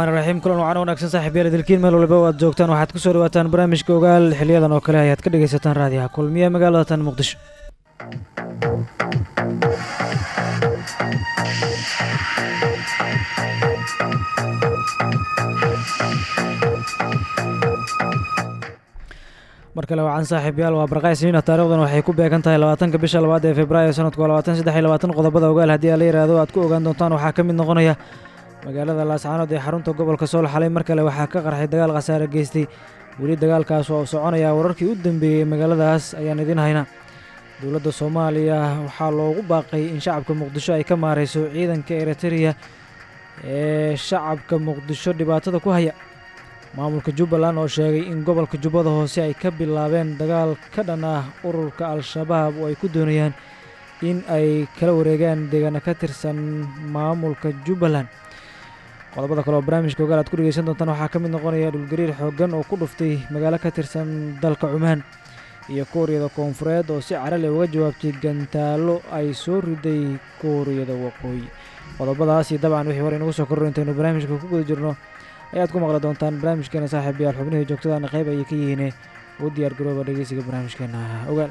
raxmaan raxiim kulan wacan wanaagsan saaxiib yaal dalkiin meel waliba aad joogtaan waxaad ku soo dhawaataan barnaamijka ogaal xiliyadan oo kale ayaad ka dhegaysataan raadiyaha kulmiye magaalada tan muqdisho. Mar kale wacan waa barqaay siniina waxay ku beegan tahay labaatanka bisha labaad ee februaayo sanadku waa labaatan saddex iyo labaatan. Qodobada ogaal haddii la yidhaahdo aad ku ogaan doontaan waxaa ka noqonaya magaalada laascaanood ee xarunta gobolka sool xalay mar kale waxaa ka qarxay dagaal khasaare geystay. Weli dagaalkaas waa u soconayaa wararkii u dambeeyey magaaladaas ayaan idiin haynaa. Dowladda soomaaliya waxaa loogu baaqay in shacabka muqdisho ay ka maarayso ciidanka eritreya ee shacabka muqdisho dhibaatada ku haya. Maamulka jubbaland oo sheegay in gobolka jubbada hoose ay ka bilaabeen dagaal ka dhan ah ururka al-shabaab oo ay ku doonayaan in ay kala wareegaan deegaana ka tirsan maamulka jubbaland qodobada kale oo barnaamijka ogaal aad ku dhegeysan doontaan waxaa ka mid noqonaya dhulgariir xooggan oo ku dhuftay magaalo ka tirsan dalka cumaan iyo kuuriyada koonfureed oo si carale uga jawaabtay gantaallo ay soo riday kuuriyada waqooyi. Qodobadaas iyo dabcan wixii hore inagu soo korro intaynu barnaamijka ku guda jirno ayaad ku maqli doontaan barnaamijkeena saaxiib yaal xubnihii joogtadaana qayb ayay ka yihiine u diyaar garooba dhegeysiga barnaamijkeena. Ogaal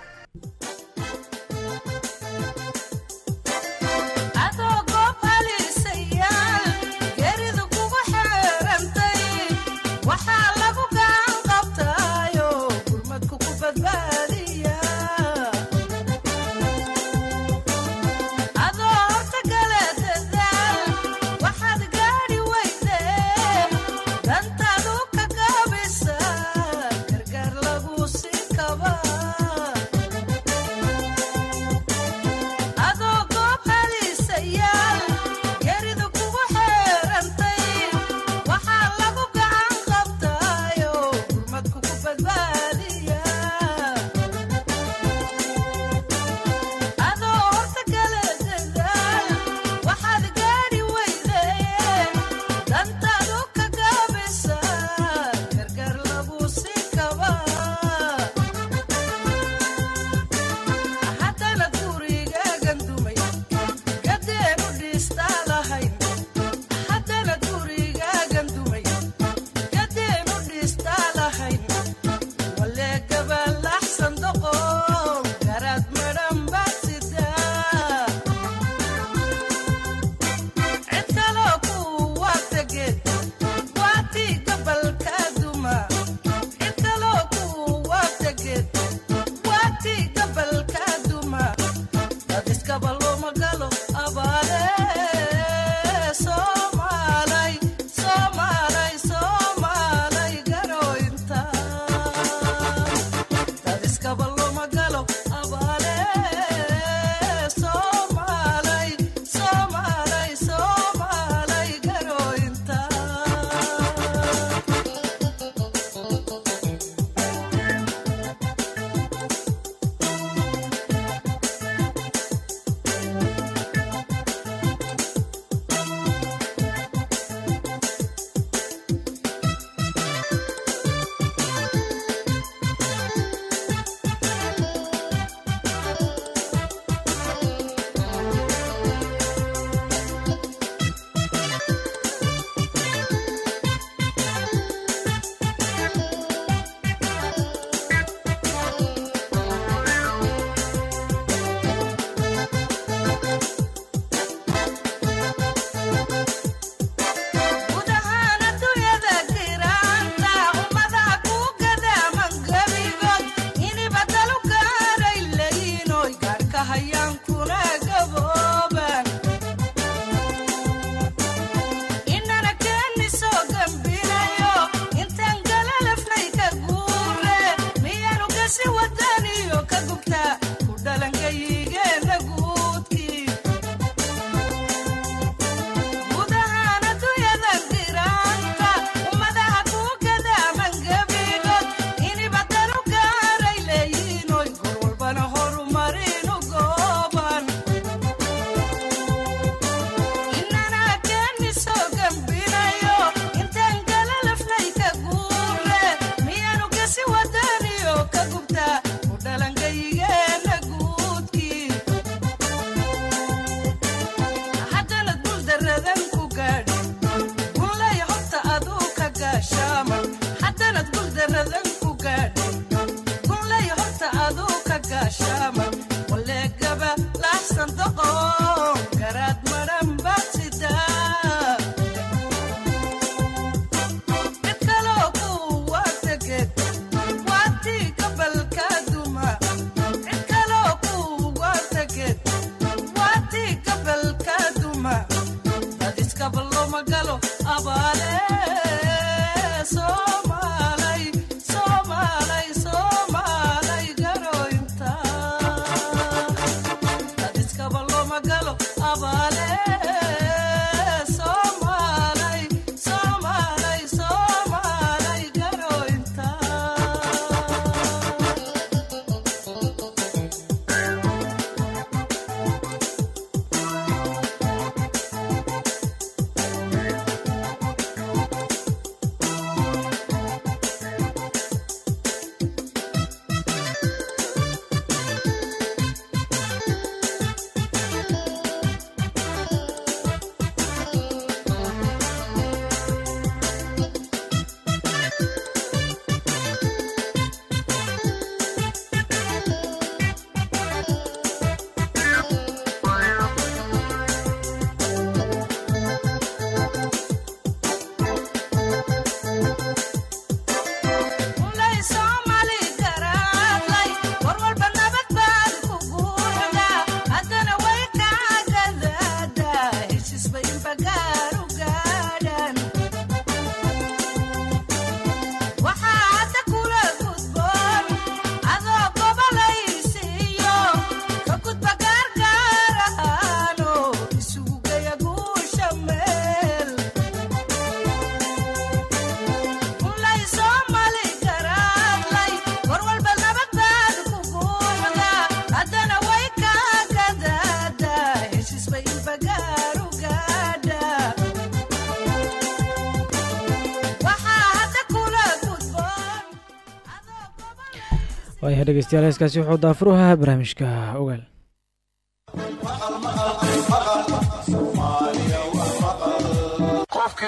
waayahay dhegeystayaal heeskaasi wuxuu daafur u ahaa barnaamijka ogaal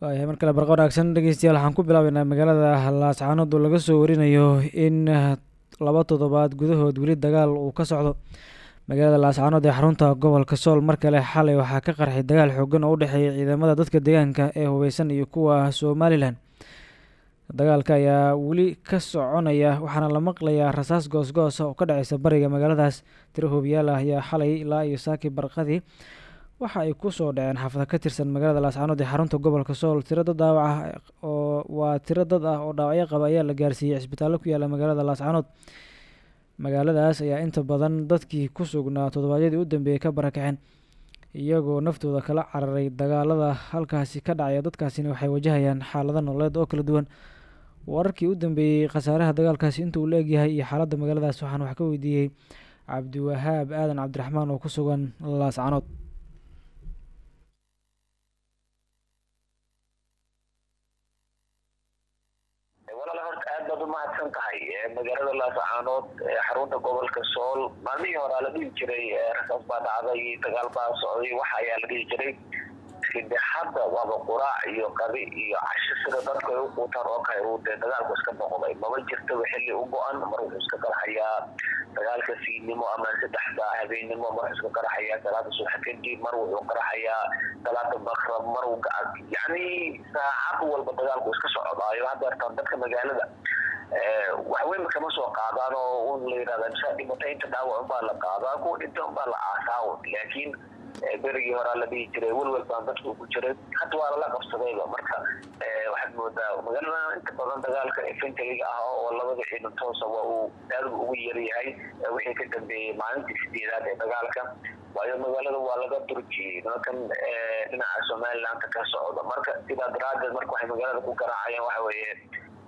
mar kale barqa wanaagsan dhegeystayaal waxaan ku bilaabeynaa magaalada laascaanood oo laga soo warinayo in laba toddobaad gudahood weli dagaal uu ka socdo magaalada laascaanood ee xarunta gobolka sool. Mar kale xalay waxaa ka qarxay dagaal xoogan oo u dhexeeya ciidamada dadka deegaanka ee hubeysan iyo kuwa somalilan dagaalka ayaa weli ka soconaya waxaana la maqlayaa rasaas goosgoosa oo ka dhaceysa bariga magaaladaas. Tiro hoobiyaal ah ayaa xalay ilaa iyo saaki barqadii waxa ay ku soo dhaceen xaafada ka tirsan magaalada laascaanood ee xarunta gobolka sool. Tiro dad ah oo waa tiro dad ah oo dhaawacyo qaba ayaa la gaarsiiyey cisbitaallo ku yaalla magaalada laascaanood magaaladaas ayaa inta badan dadkii ku sugnaa toddobaadyadii u dambeeyey ka barakaceen iyagoo naftooda kala cararay dagaalada halkaasi ka dhacaya dadkaasina waxay wajahayaan xaalado nololeed oo kala duwan. Wararkii u dambeeyey khasaaraha dagaalkaasi inta uu la egyahay iyo xaaladda magaaladaas waxaan wax ka weydiiyey cabdiwahaab aadan cabdiraxmaan oo ku sugan horta aad baad umahadsan tahay magaalada laascaanood xarunta gobolka sool maalmihii horaa la dhihi jiray rasaas baa dhacday dagaal baa socday waxa ayaa la dhihi jiray side hadda waaba quraac iyo qadi iyo casho sida dadku ay u quutaan oo kale dee dagaalku iska noqday maba jirtaba xilli u go-an? Mar wuxuu iska qarxayaa dagaalka fiidnimo ama saddexda habeennimo mar wuxuu iska qarxayaa salaada subax mar wuxuu qarxayaa salaada makrab mar yacni saacad walba dagaalku iska socdaayo hadda artaan dadka magaalada waxweynba kama soo qaadaan oo la misaa dhimatay inta dhaawac unbaa la qaadaa kuwa dhinta unbaa la aasaawo laakiin berigii horaa la dhihi jiray welwel baan dadku ku jiray. Hadda waa lala qabsadayba marka waxaad moodaa magaalada inta badan dagaalka infantariga ah oo labada ciidan toosa waa uu aad ugu yaryahay wixii ka dambeeyey maalintii sideedaad ee dagaalka. Waayo magaalada waa laga durjiyey nimankan dhinaca somalilandka ka socda. Marka sidaa daraadeed marka waxay magaalada ku garaacayaan waxa weeye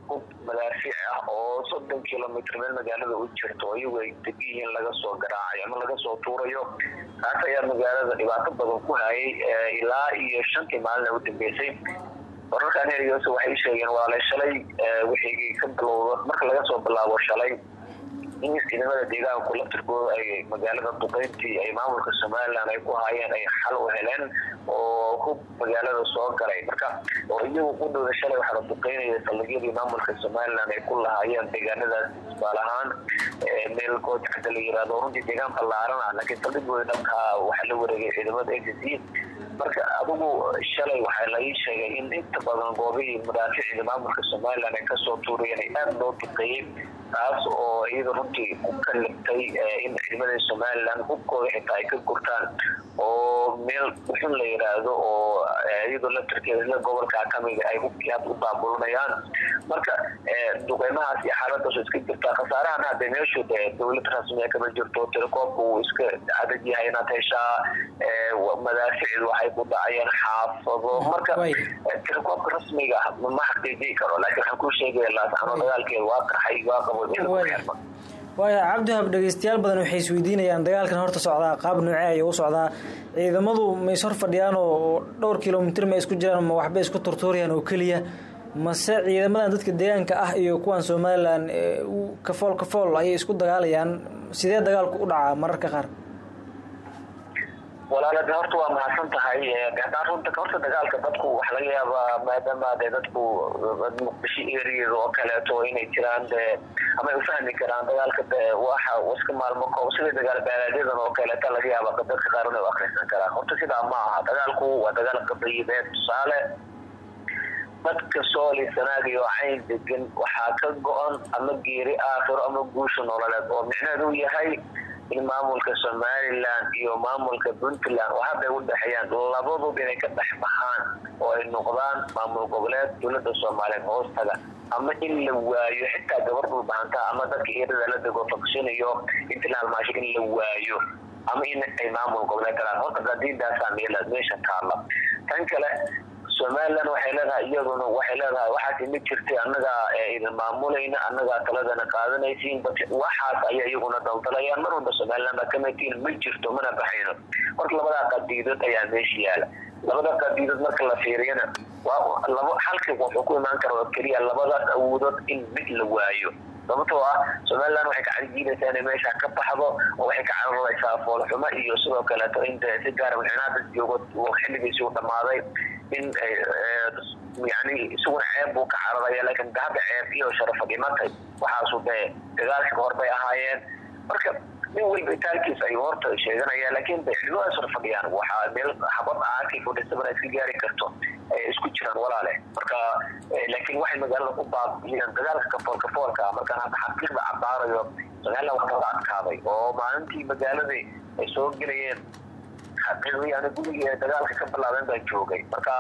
hub madaafiic ah oo soddon kilomitr meel magaalada u jirto iyagu ay deg yihiin laga soo garaacayo ama laga soo tuurayo. Taas ayaa magaalada dhibaato badan ku hayay ilaa iyo shantii maalin u dambeysay. Wararkan erigoosa waxay sheegeen waalay shalay wixii ka bilowda marka laga soo bilaabo shalay in ciidamada deegaanku laftirkooda ay magaalada duqeyntii ay maamulka somalilan ay ku haayeen ay xal u heleen oo hub magaalada soo galay. Marka oo iyagu ku dhowda shalay waxaa la duqeynaya saldhigyadii maamulka somalilan ay ku lahaayeen deegaanadaas isbaal ahaan. Meel goojacda la yiraahdo runtii deegaan ballaaran ah laakiin saldhigooda dhanka waxaa la wareegay ciidamada a marka adigu shalay waxaa la ii sheegay in inta badan goobihii madaaficda maamulka somalilan ay ka soo tuurayeen ay aada loo duqeeyey taas oo iyada runtii ku kalibtay in ciidamada somalilan hubkooda xitaa ay ka gurtaan oo meel xun la yidhaahdo oo iyadoo laftirkeeda isla gobolka kamida ay hubkii hadda u daabulanayaan marka duqeymahaas iyo xaaladaas iska jirtaa. Khasaarahan hadda meeshu dee dowlad rasmiya kama jirto telekoobka uu iska adag yahay inaad heshaa madaaficdu waxay ku dhacayeen xaafado. Marka telekoobka rasmiga ah ma xaqiijii karo laakiin waxaan kuu sheegaya laascano dagaalkeeda waa qarxay waa waaya cabdihab dhegeystayaal badan waxay isweydiinayaan dagaalkan horta socdaa qaab noocee ayuu u socdaa. Ciidamadu ma is hor fadhiyaan oo dhowr kilomitr ma isku jiraan ma waxbay isku turtuurayaan oo keliya. Mase ciidamadan dadka deegaanka ah iyo kuwan somalilan kafool kafool ayay isku dagaalayaan. Sidee dagaalku u dhacaa mararka qaar walaalade horta waa mahadsan tahay haddaan runta horta dagaalka dadku waxa laga yaabaa maadaama de dadku muqdisho erigeeda oo kaleeto inay jiraan de ama ay ufahmi karaan dagaalka de waxa iska maalmo koob sida dagaal beeleedyadan oo kaleeta laga yaaba dadka qaar inay u akhrisan karaan. Horta sidaa ma aha dagaalku waa dagaal qadayideed tusaale dadka sooli sanaagi oo cayn degan waxaa ka go-an ama geeri aakhiro ama guusha nololeed oo micnaheedu yahay in maamulka somalilan iyo maamulka puntland hadday u dhexeeyaan labaduba inay ka dhex oo ay noqdaan maamul goboleed dowladda soomaaliyeed hoostaga. Ama in la waayo xitaa gabar dhulbahantaa ama dadka eerada la dego faksinayo inti la halmaasho in la waayo ama in ay maamul goboleed galaan. Horta qadiidaasaa meel meesha taalla tan kale somalilan waxay leedahay iyaduna waxay leedahay waxaas ma jirtay annagaa idin maamulayna annagaa taladana qaadanaysiin bas waxaas ayay iyaguna daldalayaan mar walba somalilan baa kamidtiin ma jirto mana baxayno. Marka labadaa qadiidood ayaa meesha yaalla. Labada qadiidood marka la fiiriyana halkii wuxuu ku imaan kara keliya labadaas awoodood in mid la waayo sababtoo ah somalilan waxay ka cadijiinaysaa inay meesha ka baxdo oo waxay ka cararaysaa foolxumo iyo sidoo kaleeto inta si gaara madaxweynaha dad joogo xilligiisii u dhamaaday in yani isaguna ceeb buu ka cararaya laakiin hadda ceeb iyo sharafa dhimatay waxaasu dee dagaalkii bay ahaayeen. Marka nin walba itaalkiis ayuu horta sheeganaya laakiin de cidwaa sor fadhiyaan waxaa meel xabad aakii fudhisabana iska gaari karto isku jiraan walaale marka laakiin waxay magaalada ku baabiyeen dagaalka kafool kafoolka markaan hadda xaqiiqda cabaarayo somalilan waa adkaaday oo maalintii magaaladii ay soo gelayeen xaqiiqdii ana gurigii dagaalka ka bilaabeen baan joogay. Marka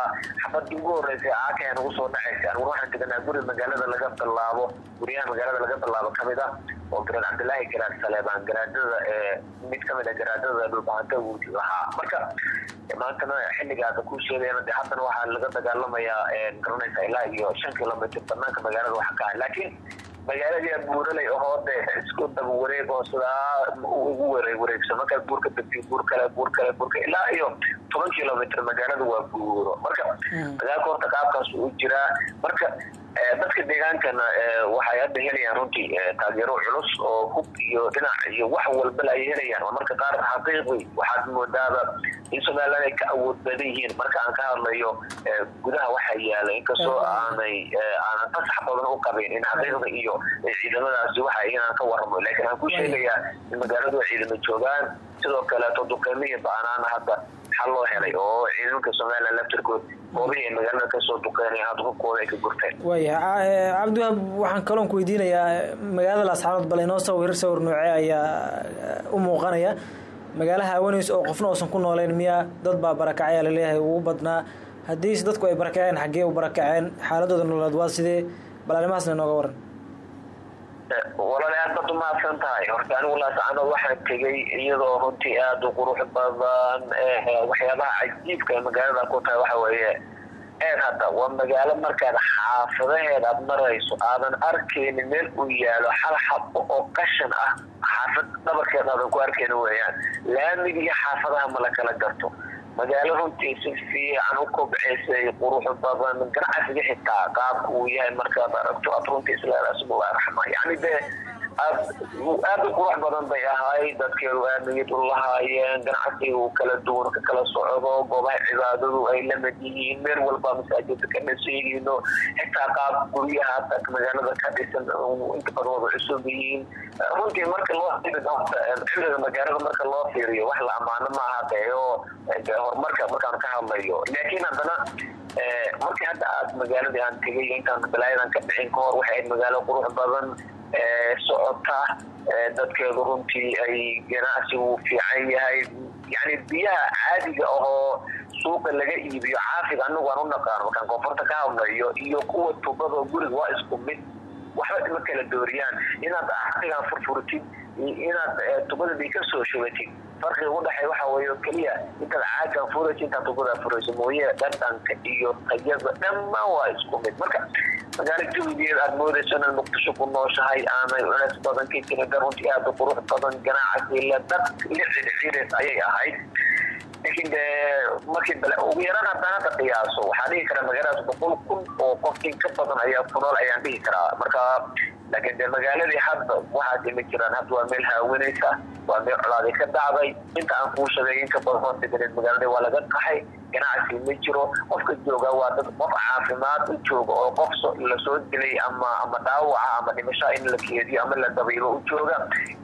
xabadii ugu horeysay aaka nagu soo dhacaysa. Aniguna waxaan teganaa guri magaalada laga bilaabo guryaha magaalada laga bilaabo ka mid ah oo garaad cabdilaahi garaad saleebaan garaadada mid ka mid a garaadada dhulbahanta lahaa. Marka maantana xilligaada ku sheegayana de haddana waxaa laga dagaalamayaa garanaysa ilaa iyo shan kilomitr banaanka magaalada waxa ka ah. Laakiin magaaladii buuralay ahoo de isku daba wareeg oo sidaa ugu wareeg wareegso markaa buur ka buur kale buur kale buur kale ilaa iyo toban kilomitr magaalada waa buuro marka dagaalka horta qaabkaas u jiraa. Marka dadka deegaankana waxay hadda helayaan runtii taageero culus oo hub iyo dhinac iyo wax walbala ay helayaan. Oo marka qaar xaqiiqi waxaad moodaaba in somalilan ay ka awood badan yihiin. Marka aan ka hadlayo gudaha waxaa yaalla inkastoo aanay aanan fasax badan u qabin in xaqiiqda iyo ciidamadaasi waxa inaan ka waramo laakiin aan ku sheegayaa in magaaladu ciidamo joogaan. Sidoo kaleeto duqeymihii ba'anaana hadda xal loo helay oo ciidanka somalilan laftirkood goobihii ay magaalada ka soo duqeynaya hadda hubkooda ay ka gurteen. Waaya cabdiwahaab waxaan kaloon ku weydiinayaa magaalada laasxaanood bal inoo sawir sawir noocee ayaa u muuqanaya. Magaalo haawanaysa oo qofna uusan ku nooleyn miyaa dad baa barakacaya la leeyahay ugu badnaa. Haddiise dadku ay barakaceen xaggee u barakaceen xaaladooda nololeed waa sidee bal arrimahaasna inooga waran walaal aad baad umahadsan tahay. Horta anigu laascanood waxaan tegay iyadoo runtii aada u qurux badan waxyaabaha cajiibka ee magaalada ku tahay waxa weeye. Eed hadda waa magaalo markaad xaafadaheed aad marayso aadan arkaynin meel uu yaalo hal xabo oo qashan ah. Xaafad dhabarkeed aadan ku arkayni weeyaan. Laamiga iyo xaafadaha ma la kala garto magaalo runtii si fiican u kobceysay qurux badan ganacsiga xitaa qaabka uu yahay markaad aragto aad runtii isleedahay raxma yani dee aada u qurux badan bay ahay dadkeedu aamiyad u lahaayeen. Ganacsiga uu kala duwan ka kala socdo goobaha cibaadadu ay la mid yihiin. Meel walba masaajida ka dhaseegeyno xitaa qaab guryaha hadda magaalada ka dhisan inta badan wada cusub yihiin. Runtii marka loo cimriga magaalada marka loo fiiriyo wax la amaano maaha de oo horumarka markaan ka hadlayo. Laakiin haddana markii hadda aad magaaladii aan tegay intaan balaayadan ka dhicin kahor waxay magaalo qurux badan socota dadkeedu runtii ay ganacsigu fiican yahay. Yani biyaha caadiga ahoo suuqa laga iibiyo caafiga anagu aan u naqaano markaan koonfurta ka hadlayo iyo kuwa tubada guriga waa isku mid waxba ima kala dooriyaan. Inaad caafigaan furfurtid inaad tubadadii ka soo shubatid farqiga udhexey waxa wey keliya intaad caagan furayso intaad tubada furayso mooye dhadhanka iyo tayada dhammaan waa isku mid. Marka magaalo jawigeeda aad moodayso inaad muqdisho ku nooshahay aanay culeys badan ka jirin runtii aada qurux badan ganacsi le dad licircires ayay ahayd. Laakiin de markii ugu yaraan haddaan hadda qiyaaso waxaa dhihi karaa magaaladaas boqol kun oo qof in ka badan ayaa ku nool ayaan dhihi karaa. Marka laakiin de magaaladii hadda waxaa dima jiraan hadda waa meel haawanaysa waa meel colaadi ka dhacday inta aan kuu sheegay in ka badan gareed magaaladii waa laga qaxay ganacsi ma jiro qofka jooga waa dad qof caafimaad u jooga oo qof la soo dilay ama ama dhaawaca ama dhimasho in la keediyo ama la dabiilo u jooga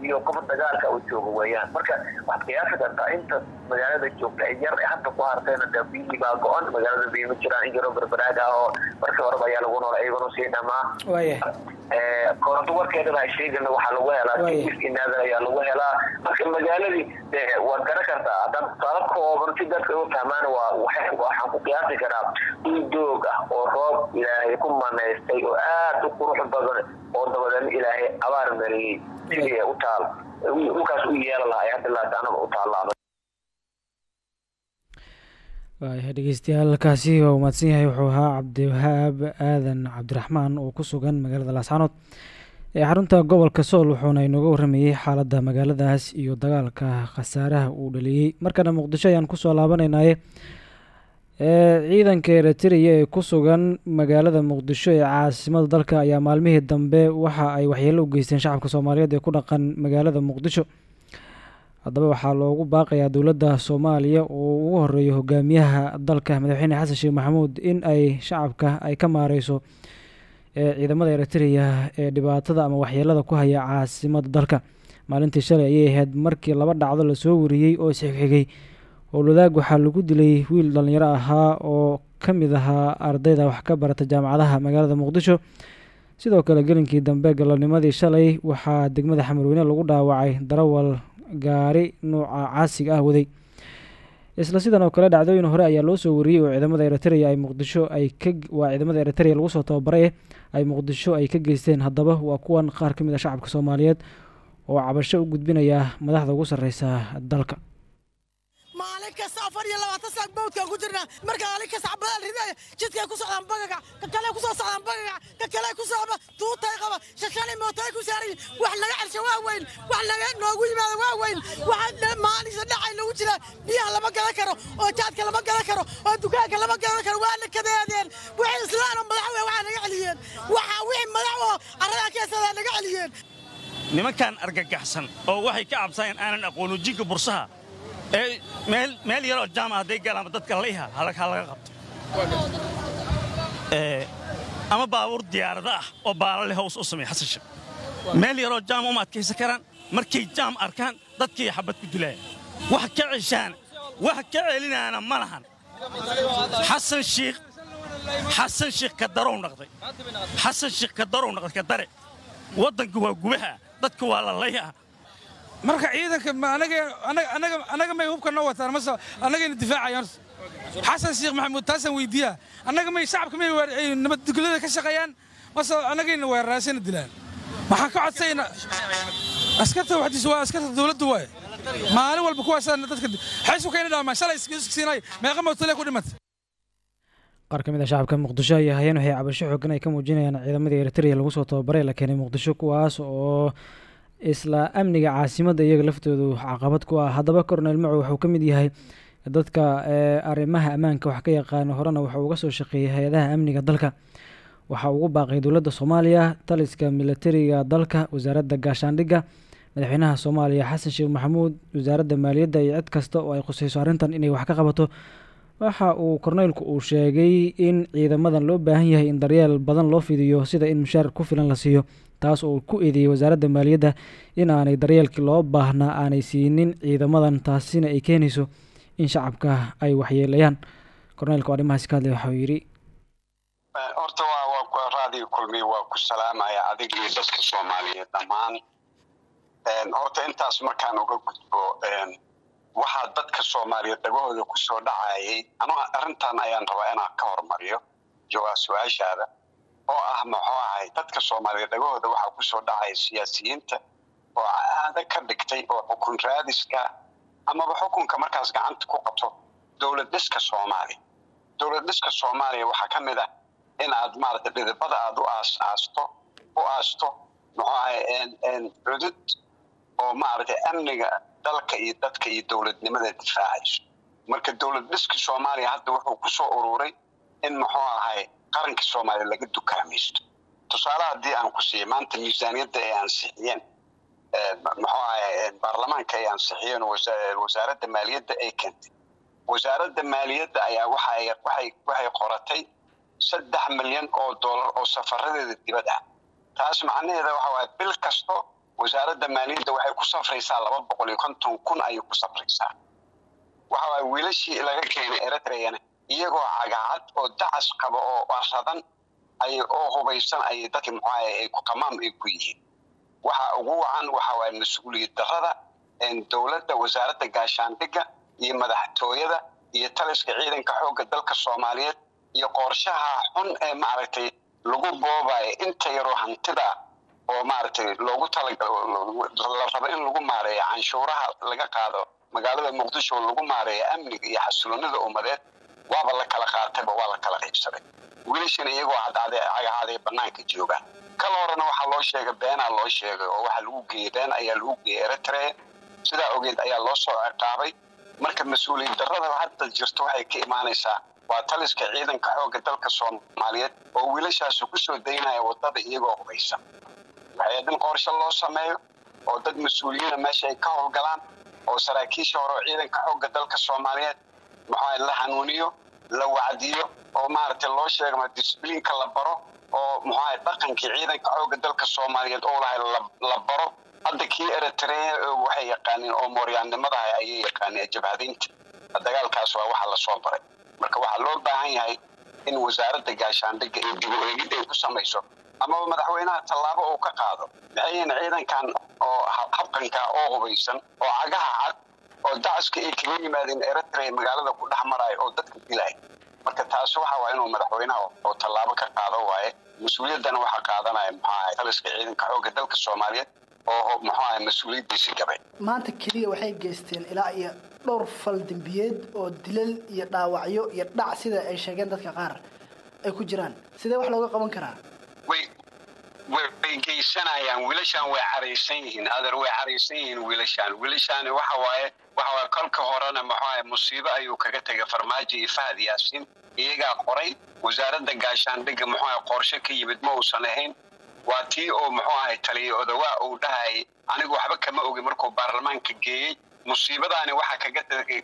iyo qof dagaalka u jooga weeyaan. Marka waxaad qiyaasi kartaa inta magaalada joogta ay yar hadda ku hartayna dee biyihii baa go-an magaalada biyo ma jiraan in yaroo berberaag ah oo markii horeba ayaa lagu nool iyaguna sii dhamaa. Koronto warkeedana ay sheegana waxaa lagu helaa inaadan ayaa lagu helaa. Marka magaaladii dee waad garan kartaa haddaan tusaale kooban si dadka u fahmaan waa waxaan ku qiyaasi karaa dhul doog ah oo roob ilaahay ku manaystay oo aad u qurux badan oo dabadeedna ilaahay abaar mariyey. Sidii u taal dhulkaas u yeela lahaa hadda laataanaba u taalla waayahay dhegeystayaal halkaasi waa umaadsan yahay wuxuu ahaa cabdiwahaab aadan cabdiraxmaan oo ku sugan magaalada laascanood ee xarunta gobolka sool wuxuuna inooga warramayey xaaladda magaaladaas iyo dagaalka khasaaraha uu dhaliyey markana muqdisho ayaan ku soo laabanaynaye ciidanka eritrea ee ku sugan magaalada muqdisho ee caasimada dalka ayaa maalmihii dambe waxa ay waxyeelo u geysteen shacabka soomaaliyeed ee ku dhaqan magaalada muqdisho. Haddaba waxaa loogu baaqayaa dowladda soomaaliya oo ugu horeeyo hogaamiyaha dalka madaxweyne xasan sheekh maxamuud in ay shacabka ay ka maareyso ciidamada eritrea ee dhibaatada ama waxyeelada ku haya caasimada dalka. Maalintii shalay ayay ahayd markii laba dhacdo la soo wariyey oo isxigxigay howlwadaag waxaa lagu dilay wiil dhalinyaro ahaa oo ka mid ahaa ardayda wax ka barata jaamacadaha magaalada muqdisho. Sidoo kale gelinkii dambe galabnimadii shalay waxaa degmada xamarweyne lagu dhaawacay darawal gaari nuuca caasiga ah waday. Isla sidan oo kale dhacdooyin hore ayaa loo soo wariyey oo ciidamada eritrea ay muqdisho ay ka waa ciidamada eritrea lagu soo tababaray ay muqdisho ay ka geysteen. Haddaba waa kuwan qaar ka mid ah shacabka soomaaliyeed oo cabasho u gudbinaya madaxda ugu sarreysa dalka maalin kasta afar iyo labaatan saak bawdkaan ku jirnaa marka maalin kasta cabadaan ridaya jidkay ku socdaan bagaga ka kale ku soo socdaan bagaga ka kale ku socda tuutay qaba shashani mootay ku saaran wax laga celsho waa weyn wax laga noogu yimaado waa weyn waxa maalinsa dhacay lagu jira biyaha lama gadan karo oo jaadka lama gadan karo oo dukaanka lama gadan karo waa la kadeedeen wixii islaan oo madax waxaa naga celiyeen waxa wixii madax oo arradaa keesadaa naga celiyeen. Nimankan argagaxsan oo waxay ka cabsanayaan aanan aqoonin jinka bursaha meel yaroo jaama hadday galaan dadka layha ha laga qabto. Ama baabuur diyaarada ah oo baalale hows u sameeya xasan sheekh meel yaroo jaam uma adkaysan karaan markay jaam arkaan dadkii xabad ku dilaaya wax ka ceshaana wax ka celinaana ma lahan. Xasan shiikh xasan shiikh ka darow naqday. Xasan shiikh ka darow naqday ka dare. Waddanka waa gubaha dadka waa la layha marka ciidanka anaga may hubka noo wataan mase annagayna difaacayaan xasan sheekh maxamuud taasaan weydiiyaa. Annaga may shacabka may nabadduglada ka shaqeeyaan mase annagayna weeraraasana dilaan. Waxaan ka codsaynaa? Askarta waxdiis waa askarta dowladda waaye. Maalin walba kuwaasaan dadka xaysu kayna dhaamaan shalay iskiinay meeqa mootale ku dhimata. Qaar ka mid a shacabka muqdisho ay ahayeen waxay cabasho xoogan ay ka muujinayaan ciidamadii eritrea lagu soo tababaray la keenay muqdisho kuwaas oo isla amniga caasimadda iyaga laftoodu caqabad ku ah. Haddaba korneyl macow wuxuu ka mid yahay dadka arrimaha ammaanka wax ka yaqaano horena wuxuu uga soo shaqeeyey hay'adaha amniga dalka. Waxaa ugu baaqay dowladda soomaaliya taliska militariga dalka wasaaradda gaashaandhigga madaxweynaha soomaaliya xasan sheekh maxamuud wasaaradda maaliyadda iyo cid kasta oo ay khuseyso arrintan inay wax ka qabato. Waxa uu korneylku uu sheegay in ciidamadan loo baahan yahay in daryeel badan loo fidiyo sida in mushaar ku filan la siiyo taas oo ku eedeeyey wasaaradda maaliyadda in aanay daryeelkii loo baahnaa aanay siinin ciidamadan taasina ay keenayso in shacabka ay waxyeelayaan korneylku arrimahaas ka hadlay waxauu yidhi horta waa raadiga kulmiy waa ku salaamaya adigii dadka soomaaliyeed dhammaan. Horta intaas markaan uga gudbo waxaa dadka soomaaliyeed dhagahooda ku soo dhacayay anu arrintan ayaan rabaa inaan ka hormariyo jawaab su'aashaada oo ah muxuu ahay dadka soomaaliyeed dhagahooda waxaa ku soo dhacaya siyaasiyiinta oo caado ka dhigtay oo xukun raadiska amaba xukunka markaas gacanta ku qabto dowlad dhiska soomaaliya dowlad dhiska soomaaliya waxaa ka mid ah in aad maaragtay dhidibada aad u aas aasto u aasto muxuu ahay cudud oo maaragtay amniga dalka iyo dadka iyo dowladnimada difaacayso marka dowlad dhiska soomaaliya hadda wuxuu ku soo ururay in muxuu ahay qaranka soomaaliya laga dukaamaysto tusaale haddii aan ku siiyo maanta miisaaniyadda ay ansixiyeen muxuu ahay baarlamaanka ay ansixiyeen wasaaradda maaliyadda ay keentay wasaaradda maaliyadda ayaa waxay qoratay. Saddex milyan oo dollar oo safaradeeda dibad ah taas macnaheeda waxa waaye bil kasto wasaaradda maaliyadda waxay ku safraysaa laba boqol iyo konton kun ayay ku safraysaa waxa waaye wiilashii laga keenay eritreana iyagoo cagacad oo dacas qaba oo ay oo hubaysan ayay dadki muxuaha ay ku qamaam ay ku yihiin. Waxa ugu wacan waxa waaye mas'uuliyad darrada dowladda wasaaradda gaashaandhigga iyo madaxtooyada iyo taliska ciidanka xoogga dalka soomaaliyeed iyo qorshaha xun ee maaragtay lagu boobayo inta yaroo hantida oo maaragtay loogu talala rabo in lagu maareeyo canshuuraha laga qaado magaalada muqdisho lagu maareeyo amniga iyo xasiloonida ummadeed waaba la kala qaatayba waa la kala qaybsaday. Wiilashana iyagoo cadcade cagacaday banaanka joogaan kala horena waxaa loo sheegay beenaa loo sheegay oo waxaa lagu geeyey been ayaa lagu geeyey eritrea. Sidaa ogeed ayaa loo soo ciqaabay. Marka mas'uuliyad darrada hadda jirto waxay ka imaanaysaa waa taliska ciidanka xoogga dalka soomaaliyeed oo wiilashaasu ku soo daynaya waddada iyagoo hubaysan waxay in loo sameeyo oo dad mas'uuliyiina meesha ay ka howlgalaan oo saraakiisha hore oo ciidanka xoogga dalka soomaaliyeed maxaa la hanuuniyo la wacdiyo oo maaragtay loo sheegama disbliinka la baro oo muxuaha dhaqankii ciidanka xoogga dalka soomaaliyeed oo lahay la baro. Hadda kii eritrea waxay yaqaaneen oo mooryaannimadaha ayay yaqaaneen jabhadaynta dagaalkaas waa waxa la soo baray. Marka waxaa loo baahan yahay in wasaaradda gaashaandhigga iyo dib u eegid ay ku samayso amaba madaxweynaha tallaabo uu ka qaado. Maxayiin ciidankan oo habqanka oo hubaysan oo cagaha cad oo dacaska ay kaga yimaadeen eritrea magaalada ku dhex maraayo oo dadka dilaya marka taasi waxa waa inuu madaxweynaha oo tallaabo ka qaado waaye mas'uuliyaddana waxaa qaadanaya muxuaha taliska ciidanka xoogga dalka soomaaliyeed oo muxuaha mas'uuliyaddiisi gabay. Maanta keliya waxay geysteen ilaa iyo dhowr fal dembiyeed oo dilal iyo dhaawacyo iyo dhac sida ay sheegeen dadka qaar ay ku jiraan. Sidee wax looga qaban karaa way geysanayaan wiilashaan way caraysan yihiin. Adeer way caraysan yihiin wiilashaan wiilashaani waxa waaye waxa waaye kolka horena maxuaha musiibo ayuu kaga tegay farmaajo iyo fahad yaasiin iyagaa qoray wasaaradda gaashaandhigga muxuaha qorshe ka yimid ma uusan ahayn. Waa tii oo muxuu ahay taliya odawaa uu dhahayay anigu waxba kama ogi markuu baarlamaanka geeyey musiibadaani waxaa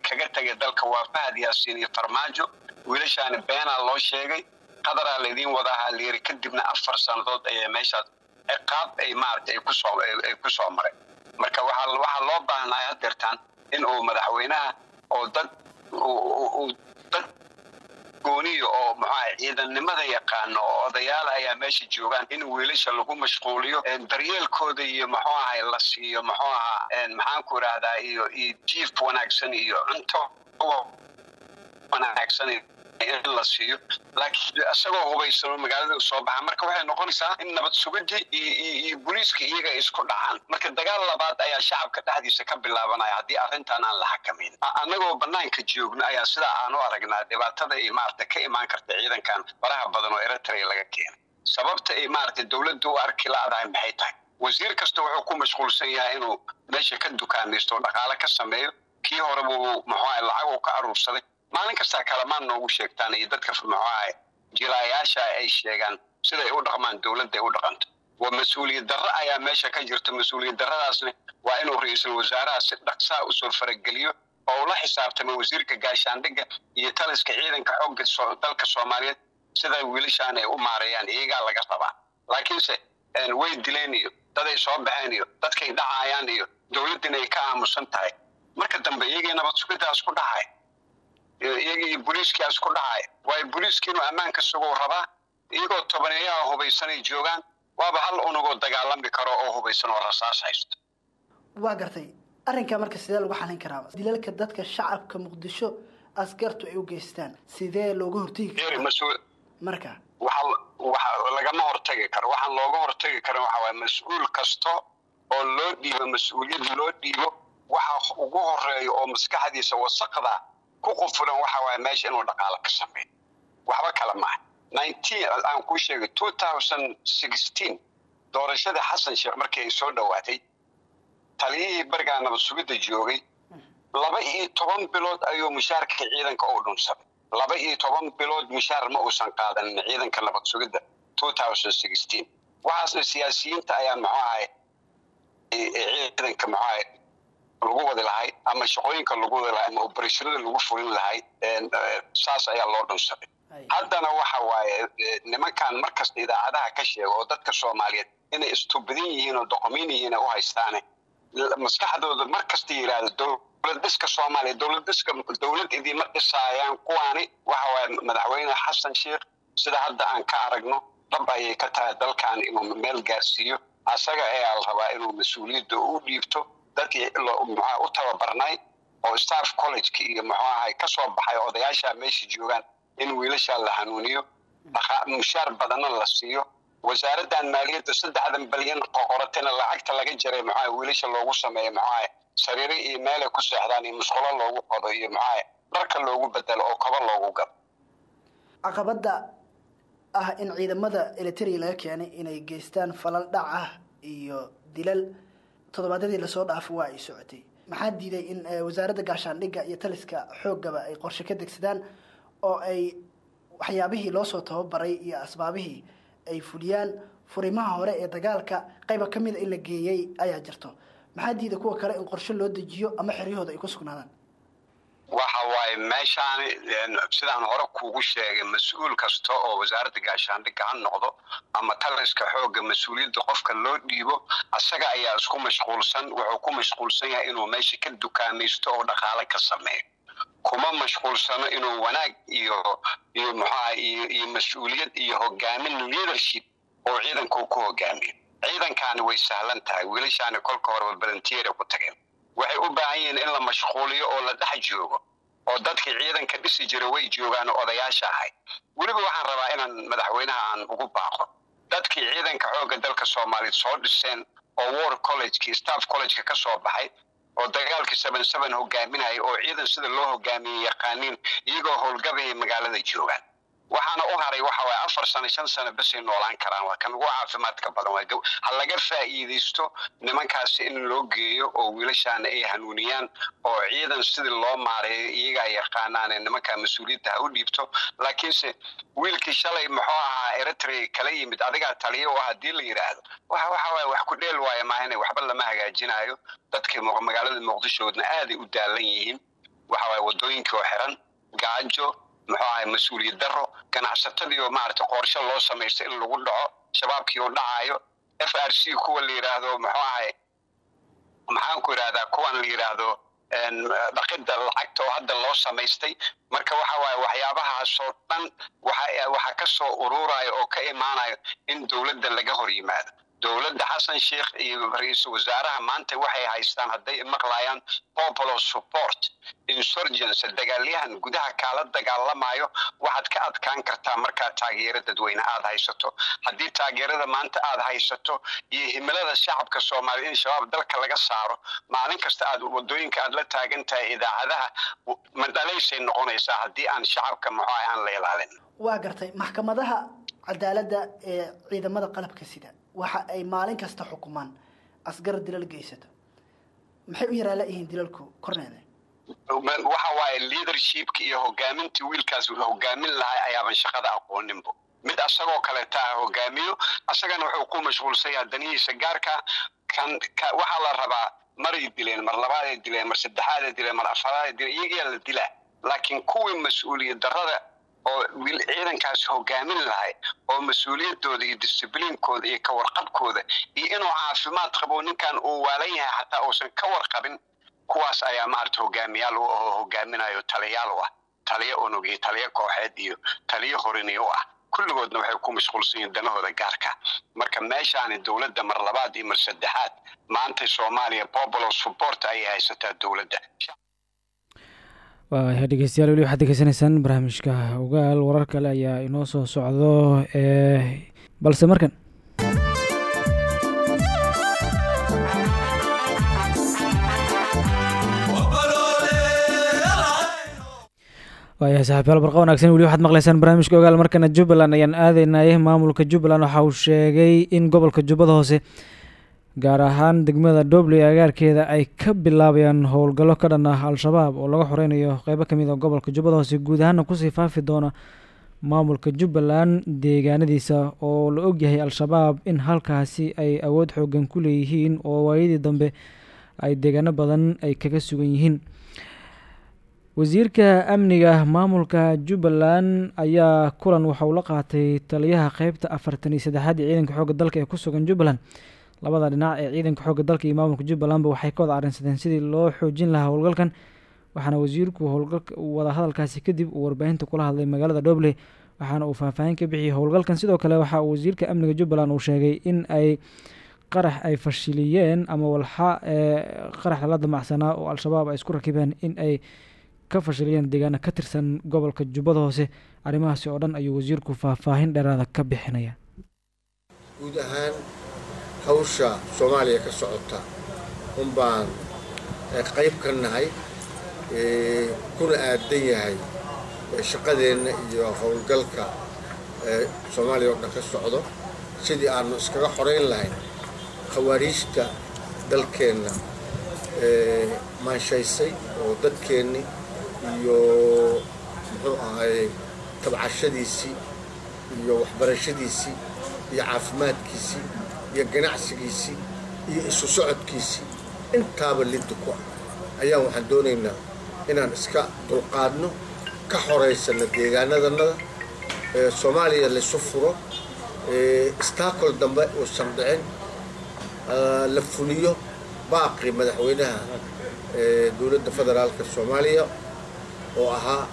kaga tegay dalka. Waa fahad yaasiin iyo farmaajo. Wiilashaani beenaa loo sheegay qadaraa laydiin wadaahaa layiri kadibna afar sannadood ayaa meeshaas ciqaab ay maaragtay ay ay ku soo maray. Marka waxaa loo baahnaa hadeertaan in uu madaxweynaha oo dad dad gooniya oo muxuaha ciidannimada yaqaano oo odayaal ayaa meesha joogaan in wiilasha lagu mashquuliyo daryeelkooda iyo muxuu ahay la siiyo muxuu ahaa maxaan ku idhaahdaa iyo iyo jiif wanaagsan iyo cunto wanaagsan in la siiyo. Laakiin isagoo hubaysan oo magaalada soo baxa marka waxay noqonaysaa in nabad sugidii iyo booliiska iyaga isku dhacaan. Marka dagaal labaad ayaa shacabka dhexdiisa ka bilaabanaya haddii arrintan aan la xakamayn annagoo banaanka joogno ayaa sidaa aan u aragnaa dhibaatada ay maarata ka imaan karta ciidankan faraha badan oo eritrea laga keenay. Sababta ay maarata dowladda u arki la-dahay maxay tahay? Wasiir kasta wuxuu ku mashquulsan yahay inuu meesha ka dukaamaysto oo dhaqaale ka sameeyo. Kii hore buu muxuu lacag uu ka aruursaday maalin kastaa kalamaan noogu sheegtaan iyo dadka muxuaha jilaayaasha ay sheegaan siday u dhaqmaan dowladda ay u dhaqanto waa mas'uuliyad darro ayaa meesha ka jirta mas'uuliyad darradaasna waa inuu ra'iisul wasaaraha si dhaqsaa u soo farageliyo oo ula xisaabtamo wasiirka gaashaandhigga iyo taliska ciidanka xoogga dalka soomaaliyeed sida wiilashaan ay u maareeyaan iyagaa laga rabaa laakiinse way dileen iyo daday soo baxeen iyo dadkay dhacayaan iyo dowladdina ay ka aamusan tahay. Marka dambe iyagii nabad sugidaas ku dhacay iyagii booliiskiaas ku dhacay. Waayo booliiskii inuu ammaanka suguu rabaa iyagoo tobaneeyaha hubaysanay joogaan waaba hal unugoo dagaalami karo oo hubaysan oo rasaas haysto. Waa gartay arrinkaa marka sidee lagu xalin karaa? Dilalka dadka shacabka muqdisho askartu ay u geystaan. Sidee looga hortegi marka. Lagama hortagi karo. Waxaan looga hortagi karin waxa waaye mas'uul kasta oo loo dhiibo mas'uuliyad loo dhiibo waxa ugu horreeya oo maskaxdiisa wasaqda ku qufulan waxa waaye meesha inuu dhaqaalo ka sameeyo waxba kale maaha aan kuu sheegay two thousand sixteen doorashadii xasan sheekh markii ay soo dhowaatay taliyihii barigaa nabad sugidda joogay laba iyo toban bilood ayuu mushaarka ciidanka u dhunsaday laba iyo toban bilood mushaar ma uusan qaadanin ciidanka nabad sugidda waxaasna siyaasiyiinta ayaa muxuu ahay ciidanka muxuu ahay lagu wadi lahay ama shaqooyinka lagu wadi lahay ama obereshonada lagu fulin lahay saas ayaa loo dhunsaday haddana waxa waaye nimankan markasta idaacadaha ka sheega oo dadka soomaaliyeed inay istubadan yihiin oo doqomin yihiin u haystaane maskaxdooda mar kasta yidhaahdo dowlad dhiska soomaaliya dowlad dhiska dowlad idiima dhisaayaan kuwaani. Waxa waaye madaxweyne xasan sheekh sida hadda aan ka aragno dhab ayay ka tahay dalkan inuu meel gaarsiiyo asaga ayaa la rabaa inuu mas'uuliyadda u dhiibto dadkii muxua u tababarnay oo staff collegeki iyo muxuu ahay ka soo baxay odayaasha meesha joogaan in wiilashaa la hanuuniyo mushaar badanna la siiyo. Wasaaraddan maaliyadda saddexdan balyan qoqoratana lacagta laga jaray muxua wiilasha loogu sameeyo muxuaha sariiro iyo meelay ku seexdaan iyo musqulo loogu qodo iyo muxuaha dharka loogu bedelo oo kaba loogu gado caqabadda ah in ciidamada eliteria laga keenay inay geystaan falal dhac ah iyo dilal toddobaadyadii la soo dhaafo waa ay socotay. Maxaa diiday in wasaaradda gaashaandhigga iyo taliska xooggaba ay qorshe ka degsadaan oo ay waxyaabihii loo soo tababaray iyo asbaabihii ay fuliyaan? Furimaha hore ee dagaalka qayba ka mida in la geeyey ayaa jirto. Maxaa diiday kuwa kale in qorshe loo dejiyo ama xeryahooda ay ku sugnaadaan waaye meeshaani sidaan hore kuugu sheegay mas'uul kasta oo wasaaradda gaashaandhigga ha noqdo ama taliska xoogga mas'uuliyadda qofka loo dhiibo asaga ayaa isku mashquulsan wuxuu ku mashquulsan yahay inuu meesha ka dukaamaysto oo dhaqaale ka sameeyo. Kuma mashquulsano inuu wanaag iyo iyo muxuaha iyo iyo mas'uuliyad iyo hogaamin leadership oo ciidanku ku hogaamiyo. Ciidankaani way sahlan tahay wiilashaani kolka horeba volunteera ku tageen. Waxay u baahan yihiin in la mashquuliyo oo la dhex joogo oo dadkii ciidanka dhisi jira way joogaan oo odayaasha ahay. Weliba waxaan rabaa inaan madaxweynaha aan ugu baaqo. Dadkii ciidanka xoogga dalka soomaaliyeed soo dhiseen oo war collegekii staff collegeka ka soo baxay oo dagaalkii seven seven hogaaminaya oo ciidan sida loo hogaamiyey yaqaaniin iyagoo howlgabaya magaalada joogaan waxaana u haray waxa waaye afar sano shan sano besay noolaan karaan. Waa kan ugu caafimaadka badan ha laga faa'iidaysto nimankaasi in loo geeyo oo wiilashaana ay hanuuniyaan oo ciidan sidii loo maareeyo iyagaa yaqaanaane nimankaa mas'uuliyadda ha u dhiibto. Laakiinse wiilkii shalay muxuu ahaa eritrea kala yimid adigaa taliya oo haddii la yidhaahdo waxa waxa waaye wax ku dheel waayo maahane waxba lama hagaajinayo dadkii magaalada muqdishoodna aaday u daalan yihiin. Waxa waaye waddooyinkii oo xiran gaajo muxuu ahay mas'uuliyad daro ganacsatadii oo maaragtay qorshe loo samaysto in lagu dhaco shabaabkii oo dhacayo f r c kuwa la yidhaahdo muxuu ahay? Maxaan ku yidhahdaa kuwan la yidhaahdo dhaqidda lacagta oo hadda loo samaystay. Marka waxa waaye waxyaabahaasoo dhan waxa ka soo ururayo oo ka imaanayo in dowladda laga hor yimaado dowladda xasan sheekh iyo ra'iisul wasaaraha maanta waxay haystaan hadday maqlayaan popular support insurgence dagaalyahan gudaha kaala dagaalamayo waxaad ka adkaan kartaa markaa taageero dadweyne aada haysato. Haddii taageerada maanta aada haysato iyo himilada shacabka soomaaliya in shabaab dalka laga saaro maalin kasta aad waddooyinka aad la taagan tahay idaacadaha madhalaysay noqonaysaa haddii aan shacabka muxuu ah aan la ilaalin. Waa gartay maxkamadaha cadaaladda ee ciidamada qalabka sida waxa ay maalin kasta xukumaan. Asgar dilal geysato maxay u yaraa la-yihiin dilalku korneeda waxa waaye leadershipka iyo hogaamintii wiilkaas hogaamin lahay ayaaban shaqada aqooninbo mid asagoo kaleeta ha hogaamiyo asagana wuxuu ku mashquulsan yaha danihiisa gaarka. Kan waxaa la rabaa maray dileen mar labaaday dileen mar saddexaaday dileen mar afaraday dileen iyagaa la dilaa. Laakiin kuwii mas'uuliyad darrada oo ciidankaasi hogaamin lahay oo mas'uuliyaddooda iyo discibliinkooda iyo ka warqabkooda iyo inuu caafimaad qabo ninkan uu waalan yahay xataa uusan ka warqabin kuwaas ayaa maarata hogaamiyaal u ahoo hogaaminayo taliyaal u ah. Taliyo onogiyo taliyo kooxeed iyo taliyo horini u ah. Kulligoodna waxay ku mashquulsan yihiin danahooda gaarka. Marka meeshaani dowladda mar labaad iyo mar saddexaad maanta soomaaliya popular support ayay haysataa dowladda dhegeystayaal weli waxaad degeysanaysaan barnaamijka ogaal. Warar kale ayaa inoo soo socdo balse markan. Waayahay saxiibyaal barqa wanaagsan. Weli waxaad maqleysaan barnaamijka ogaal. Markana jubbaland ayaan aadeynaye maamulka jubbaland waxa uu sheegay in gobolka jubbada hoose gaar ahaan degmada dobley agaarkeeda ay ka bilaabayaan howlgallo ka dhan ah al-shabaab oo laga xoreynayo qeybo ka mid a gobolka jubbada hoose guud ahaana ku sii faafi doona maamulka jubbaland deegaanadiisa oo la ogyahay al-shabaab in halkaasi ay awood xoogan ku leeyihiin oo waayadii dambe ay deegaano badan ay kaga sugan yihiin. Wasiirka amniga maamulka jubbaland ayaa kulan waxa uu la qaatay taliyaha qeybta afartan iyo saddexaad ee ciidanka xoogga dalka ee ku sugan jubbaland labada dhinac ee ciidanka xoogga dalka iyo maamulka jubbalandba waxay ka wada arrinsadeen sidii loo xoojin lahaa howlgalkan waxaana wasiirku howlgalka wada hadalkaasi kadib uu warbaahinta kula hadlay magaalada dhoble waxaana uu faahfaahin ka bixiyey howlgalkan sidoo kale waxa uu wasiirka amniga jubbaland uu sheegay in ay qarax ay fashiliyeen ama walxa ee qarax lala damacsanaa oo al-shabaab ay isku rakibeen in ay ka fashiliyeen deegaana ka tirsan gobolka jubbada hoose. Arrimahaasi oo dhan ayuu wasiirku faahfaahin dheeraada ka bixinaya hawsha soomaaliya ka socota. Un baan qayb ka nahay kuna aadan yahay shaqadeenna iyo howlgalka soomaaliya oo dhan ka socdo. Sidii aanu iskaga xorayn lahayn khawaariijta dalkeenna maanshaysay oo dadkeenni iyo muxuu ahaayey tabcashadiisii iyo waxbarashadiisii iyo caafimaadkiisii iyo ganacsigiisii iyo isu socodkiisii intaaba liddi ah. Ayaan waxaan doonaynaa inaan iska dulqaadno ka xoraysano deegaanadannada soomaaliya laysu furo istaakol dambe uusan dhicin la fuliyo baaqii madaxweynaha dowladda federaalka soomaaliya oo ahaa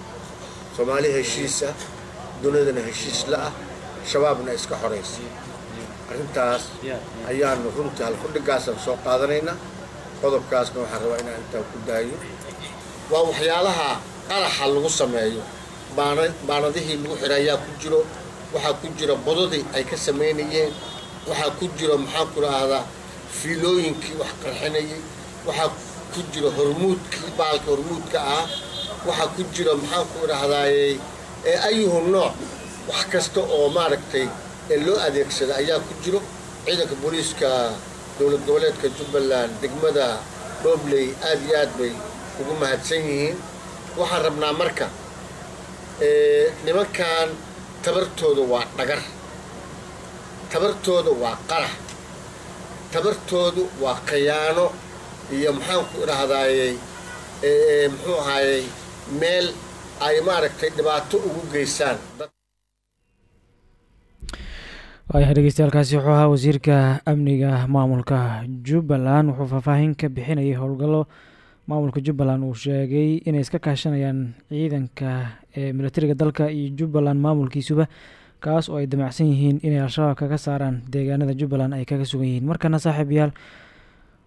soomaali heshiis ah dunidana heshiis la ah shabaabna iska xoraysa arrintaas ayaanu runtii halkudhigaasaan soo qaadanaynaa qodobkaasna waxaan rabaa inaan intaan ku daayo. Waa waxyaalaha qaraxa lagu sameeyo. Baanadihii lagu xidha ayaa ku jiro. Waxaa ku jira bodadii ay ka samaynayeen. Waxaa ku jiro maxaan ku dhahdaa fiilooyinkii wax qarxinayay waxaa ku jiro hormuudkii baalka hormuudka ah. Waxaa ku jiro maxaan ku dhahdaayey ee ayuhu nooc wax kasta oo maaragtay ee loo adeegsada ayaa ku jiro ciidanka booliiska dowlad goboleedka jubbaland degmada dhobley aad iyo aad bay ugu mahadsan yihiin waxaan rabnaa marka nimankan tabartooda waa dhagar tabartooda waa qarax tabartoodu waa khayaano iyo maxaan ku idhahdaayey muxuu ahaayey meel ay maaragtay dhibaato ugu geysaan waayahay dhegeystayaaalkaasi wuxuu ahaa wasiirka amniga maamulka jubbaland wuxuu faahfaahin ka bixinayay howlgallo maamulka jubbaland uu sheegay inay iska kaashanayaan ciidanka ee militariga dalka iyo jubbaland maamulkiisuba kaas oo ay damacsan yihiin inay al-shabaab kaga saaraan deegaanada jubbaland ay kaga sugan yihiin. Markana saaxiib yaal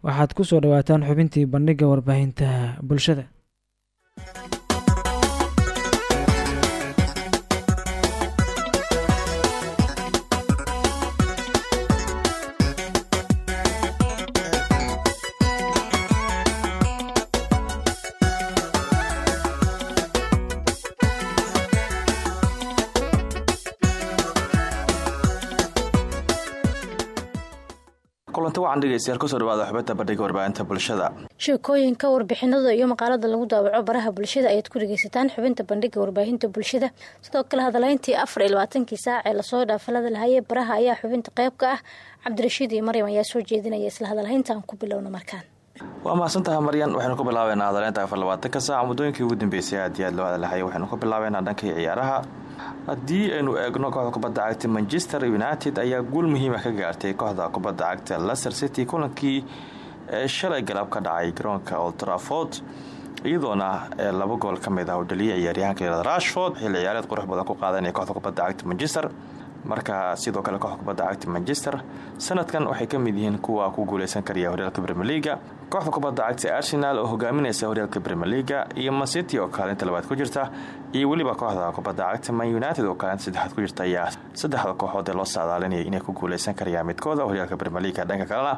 waxaad ku soo dhawaataan xubintii bandhigga warbaahinta bulshada sheekooyinka warbixinada iyo maqaalada lagu daawaco baraha bulshada ayaad ku dhegeysataan xubinta bandhiga warbaahinta bulshada. Sidoo kale hadalayntii afar iyo labaatankii saac ee la soo dhaafalada lahayay baraha ayaa xubinta qayb ka ah. Cabdirashiid iyo maryam ayaa soo jeedinaya isla hadalhaynta aan ku bilowna markaan waa mahadsantaha maryan waxaynu ku bilaabeynaa hadaleynta afar labaatanka saac. Muddooyinkii ugu dambeysay aad iyo aad loo hadalahayay waxaynu ku bilaabeynaa dhankii ciyaaraha. Haddii aynu eegno kooxda kubadda cagta manchester united ayaa guul muhiima ka gaartay kooxda kubadda cagta leicester city kulankii ee shalay galab ka dhacay garoonka oltraford iyadoona laba gool ka mid ah uu dhaliyay ciyaaryahanka rashford xilli ciyaareed qurux badan ku qaadanaya kooxda kubadda cagta manchester marka sidoo kale kooxda kubadda cagta manchester sanadkan waxay ka mid yihiin kuwa ku guuleysan karaya horyaalka brmer leaga kooxda kubadda cagta arsenal oo hogaaminaysa horyaalka brmer leaga iyo mancity oo kaalinta labaad ku jirta iyo weliba kooxda kubadda cagta man united oo kaalinta saddexaad ku jirta ayaa saddexda kooxood ee loo sacdaalinaya inay ku guuleysan karayaan midkooda horyaalka brmer leaga dhanka kalena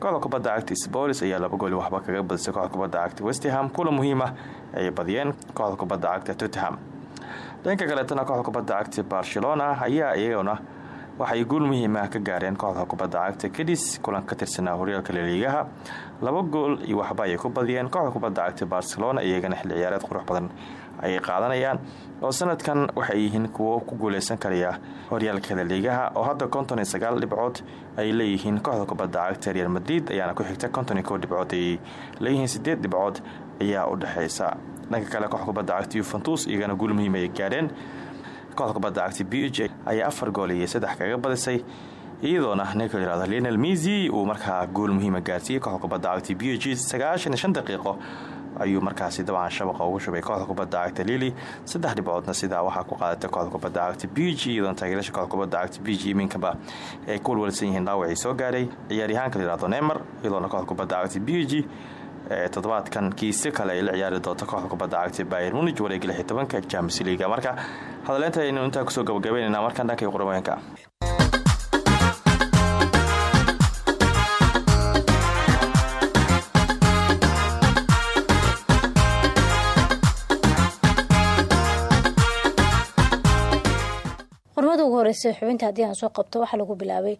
kooxda kubadda cagta spolis ayaa laba gooli waxba kaga badisay kooxda kubadda cagta westham kula muhiim ah ay badiyeen kooxda kubadda cagta tottenham dhanka kaleetana kooxda kubadda cagta barcelona ayaa iyaguna waxay guul muhiima ka gaareen kooxda kubadda cagta kadis kulan ka tirsanaa horyaalka laliigaha laba gool iyo waxba ayay ku badiyeen kooxda kubadda cagta barcelona iyagana xilli ciyaareed qurux badan ayay qaadanayaan oo sanadkan waxay yihiin kuwo ku guuleysan karaya horyaalka laliigaha oo hadda konton sagaal dhibcood ay leeyihiin kooxda kubadda cagta real madrid ayaana ku xigta konton iyo kow dhibcood leeyihiin sideed dhibcood ayaa u dhexeysa dhanka kale kooxda kubadda cagta yuventus iyagana guul muhiim ayay gaareen kooxda kubadda cagta b ayaa afar gool iyo saddex kaga badisay iyadoona ninka yihahdo lionel misi uu markaa gool muhiima gaarsiiyey. Kooxda kubadda cagta b h daqiiqo ayuu markaasi dabcan shabaqa ugu shubay. Kooxda kubadda cagta lili saddex dhibcoodna sidaa waxaa ku qaadatay kooxda kubadda cagta b g iyadoona taageerasha kubadda cagta b g iminkaba ay ku walwalsan yihiin dhaawacii soo gaaray. Ciyaaryahaanka la yihahdo neymar iyadoona kooxda kubadda cagta b g toddobaadkan kiise kale ay la ciyaari doonto kooxda kubadda cagta bayer munij wareega lix tobanka james liga marka hadaleynta aynu intaa ku soo gabagabeynayna markaan dhankay horeysa xubinta haddii aan soo qabto waxaa lagu bilaabay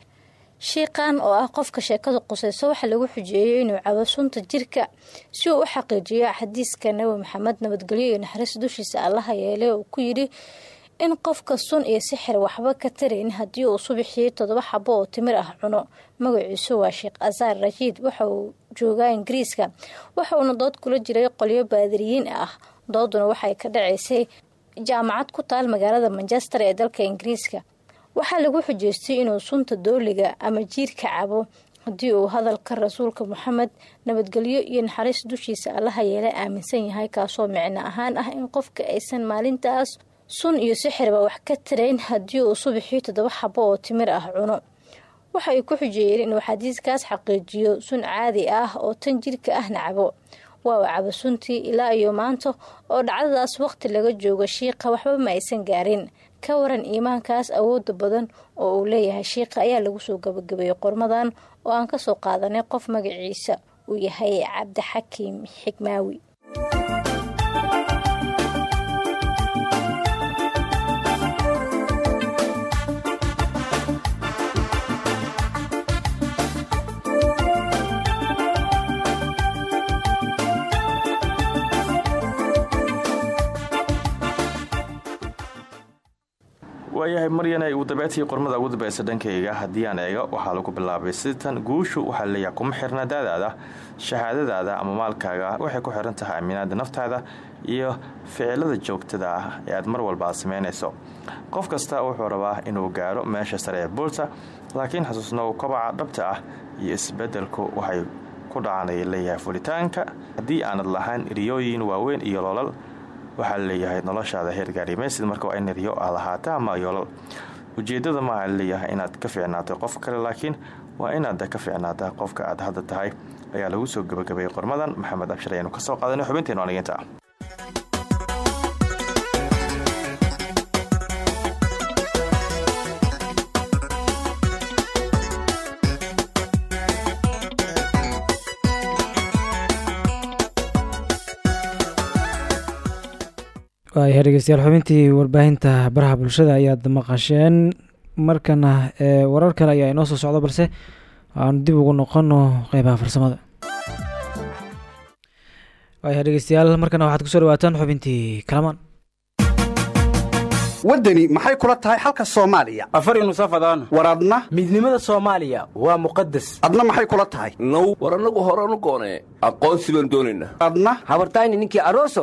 shiiqan oo ah qofka sheekada quseyso waxaa lagu xujeeyey inuu cabo sunta jirka si uu u xaqiijiyo xadiiska nabi maxamed nabadgelyo iyo naxariis dushiisa allaha yeele uu ku yidhi in qofka sun iyo sixir waxba ka tarayn haddii uu subaxii toddoba xabo oo timir ah cuno. Magaciisu waa sheekh asaar rashiid waxa uu joogaa ingiriiska waxa uuna dood kula jiray qolyo baadiriyiin ah. Dooduna waxay ka dhacaysay jaamacad ku taal magaalada manchester ee dalka ingiriiska waxaa lagu xujeystay inuu sunta dooliga ama jiirka cabo haddii uu hadalka rasuulka moxamed nabadgelyo iyo naxariis dushiisa allaha yeele aaminsan yahay kaasoo micno ahaan ah in qofka aysan maalintaas sun iyo sixirba wax ka tarayn haddii uu subaxii toddoba xabo oo timir ah cuno. Waxa ay ku xujeeyeen inuu xadiiskaas xaqiijiyo sun caadi ah oo tan jirka ahna cabo. Waa uu cabo suntii ilaa iyo maanta oo dhacdadaas waqti laga joogo shiiqa waxba ma aysan gaarin ka waran iimaankaas awooda badan oo uu leeyahay. Shiiqa ayaa lagu soo gabagabeeyey qormadan oo aan ka soo qaadanay qof magaciisa uu yahay cabdixakiim xigmaawi waayahay maryanay ugu dambeetii qormada ugu dambeysa dhankayga haddii aan eego waxaa lagu bilaabay sitan guushu waxaa leeyahay kuma xirna daadaada shahaadadaada ama maalkaaga. Waxay ku xiran tahay aaminaada naftaada iyo ficilada joogtada ah ee aad mar walba aad samaynayso qof kasta wuxuu rabaa inuu gaaro meesha sare ee buurta laakiin xasuusnow kobaca dhabta ah iyo isbedelku waxay ku dhacanay leeyahay fulitaanka. Haddii aanad lahayn riyooyin waaweyn iyo loolal waxaa leeyahay noloshaada heer gaarimaysid marka waa in riyo aad ahaata ama yoolal. Ujeedada maaha leeyahay inaad ka fiicnaato qof kale laakiin waa inaad ka fiicnaata qofka aad hadda tahay. Ayaa lagu soo gabagabeeyey qormadan. Maxamed abshir ayaanu ka soo qaadanay xubinteenu waayahay dhegeystayaal xubintii warbaahinta baraha bulshada ayaad maqasheen markana ee warar kale ayaa inoo soo socdo balse aanu dib ugu noqono qeybaha farsamada. Waayahay dhegeystayaal markana waxaad ku soo dhawaataan xubintii kalamaan. Waddani maxay kula tahay xalka soomaaliya? Afari nusafadaan war adna? Midnimada soomaaliya waa muqadas adna maxay kula tahay? Now war annagu horanu goonee aqoonsi baan doonaynaa adna? Habartayni ninkii aroso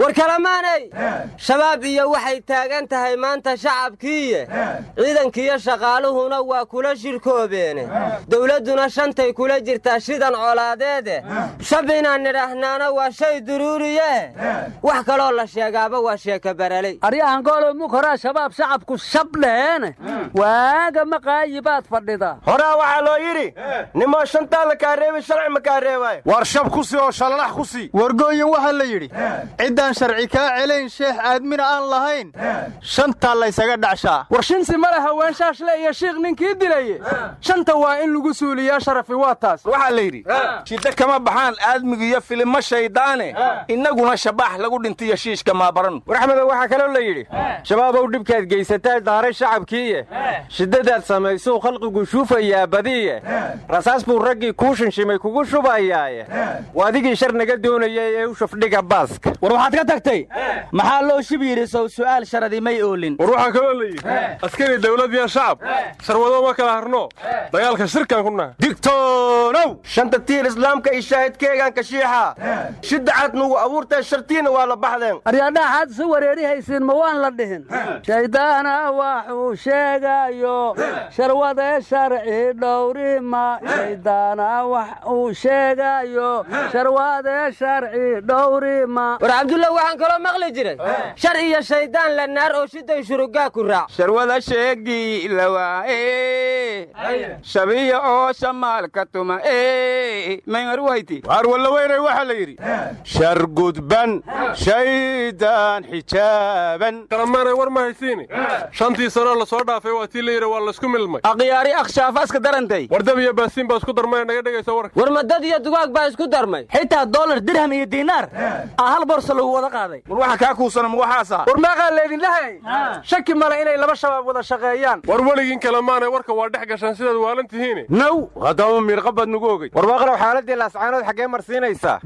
war kalamaanay? Shabaab iyo waxay taagan tahay maanta shacabkiiye. Ciidankiiyo shaqaaluhuna waa kula shirkoobeene. Dowladduna shantay kula jirtaa shidan colaadeede. Shab inaan nidhaahnaana waa shay duruuriye. Wax kaloo la sheegaaba waa sheeka baraley aryahan goolow mug horaa shabaab shacabku shab dheheene waaga maqaayi baad fadhidaa horaa waxaa loo yidhi nimoo shantaa la kaareebay sharci ma kaareebaayo war shab ku sii oo shalalax ku sii. Wargooyin waxaa la yidhi ciddaan sharci kaa celayn sheekh aadmina aan lahayn. Shantaa laysaga dhacshaa war shinsi ma le haween shaashle iyo shiikh ninkii dilaye shanta waa in lagu suuliyaa sharafi waa taas. Waxaa la yidhi shiddo kama baxaan aadmigu iyo filimo shaydaane. Innaguna shabaax lagu dhintiyo shiishka maabaran war axmedow waxaa kaloo la yidhi shabaabow dhibkaad geysataa daaray shacabkiiye shiddadaad samaysuu khalqigu shuufayaa badiye. Rasaas buu raggii kuu shinshimay kugu shubayaaye. Waa adigii shar naga doonayay ee u shufdhiga baaska ka tagtay. Maxaa loo shib yidhi sow su'aal sharadi may oolin. War waxaa kaloo la yidhi askari dawlad iyo shacab sharwado ma kala harno? Dagaalka shirkaan ku nahay. Digtoonow shanta tiir islaamka iyo shaahidkeegaan kashiixa shidda cad nugu abuurtee shartiina waa la baxdeen. Aryaadhaxaad si wareeri haysiin ma waan la dhihin. Shayddaana waxuu sheegayo sharwade sharci dhowrima shayddaana wax uu sheegayo sharwade sharci dhowrima war cabdulla waxaan kaloo maqli jiray. Shar iyo shayddaan la naar oo shiday shurugaa ku raac. Sharwada sheegii lawaae shabiya oo shamaalka tuma maymarwayti waar wallaweynay waxaa la yidhi. Shar gudban shaydaan xijaaban. Kalamaanay war ma haysiini. Shantii sanoo la soo dhaafay waa tii la yidhi waa laysku milmay. Akhyaari akhshaafaska darantay. Wardab iyo baasiin baa isku darmay naga dhegaysa warka war madad iyo dugaag baa isku darmay. Xitaa dollar dirham iyo diinaar aa hal borso lagu wada qaaday. War waxa kaa kuusana ma waxaasa war meeqaa leedin lahay shaki male inay laba shabaab wada shaqeeyaan. War weligiin kalamaanay warka waa dhex gashaan sidaad waalan tihiine naw. Haddaba miirqa baad nugu ogey war waaqlow xaaladdii laascaanood xaggee marsiinaysaa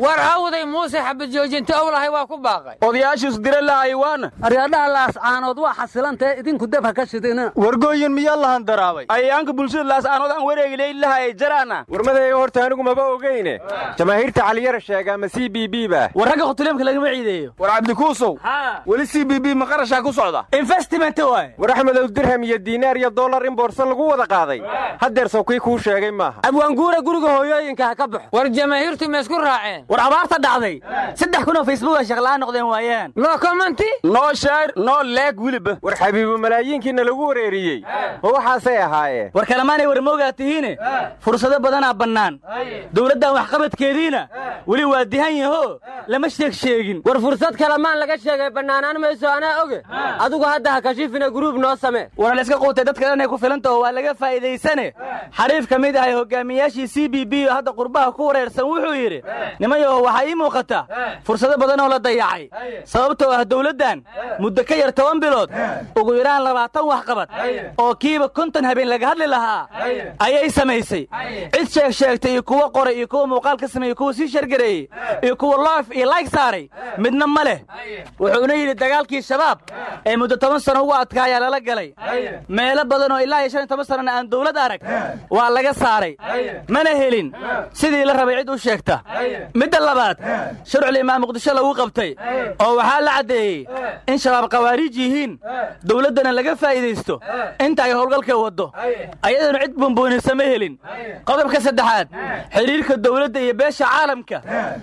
war hawday muuse xabad joojinta owlahay waa ku baaqay. Odayaashiisu dira lahay waana aryaadhaha laascaanood waa xasilantee idinku deb ha ka shidina wargooyin miyaa lahan daraabay ayaanka bulshada laascaanood aan wareegilay lahay jaraana. Warmadaya horta anigu maba ogeyne jamaahiirta caliyara sheega ama c b b ba. War ragga khutuleemka lagama ciideeyo. War cabdikuusow weli c b b ma qarashaa ku socda? Investment waay. War axmedow dirham iyo diinaar iyo dollar in boorso lagu wada qaaday. Haddeer sow kii kuu sheegay maaha. Abwaanguura guriga hooyooyinka ha ka baxo. War jamaahiirtu ma isku raaceen war abaarta dhacday. Saddex kun oo facebook ay shaqla'aan noqdeen waayaan noo commenti noo sheer noo leeg weliba. War xabiibu malaayiinkiina lagu wareeriyey. Ma waxaasay ahaayeen war kalemaanay war moogaa tihiine. Fursado badanaa bannaan. Dowladdan waxqabadkeediina weli waa dihan yaho lama sheeg sheegin. War fursad kalamaan laga sheegay bannaanaan mayso anaa oge. Adigu hadda ha kashifina gruub noo samee. War layska quutay dadka dhanay ku filantaho waa laga faa'iidaysane. Xariif ka mid ahay hogaamiyaashii c b b oo hadda qurbaha ku wareersan wuxuu yidhi nimayaho waxaa ii muuqata fursado badan oo la dayacay. Sababtoo ah dowladdan muddo ka yar toban bilood ugu yaraan labaatan waxqabad oo kiiba konton habeen laga hadli lahaa ayay samaysay. Cid sheeg sheegtay iyo kuwa qoray iyo kuwa muuqaal ka sameeyey kuwa sii shargareeyey iyo kuwa loof iyo layg saaray. Midna ma leh. Wuxuuna yidhi dagaalkii shabaab ee muddo toban sano ugu adkaayaa lala galay. Meelo badan oo ilaa iyo shan iyo toban sanana aan dowlad arag waa laga saaray. Mana helin. Sidii la rabay cid u sheegta midda labaad? Sharcul imaam muqdisho lagu qabtay. Oo waxaa la caddeeyey in shabaab khawaariij yihiin dowladdana laga faa'iidaysto. Inta ay howlgalka waddo. Ayaduna cid buunbuunisa ma helin. Qodobka saddexaad. Xidhiirka dowladda iyo beesha caalamka.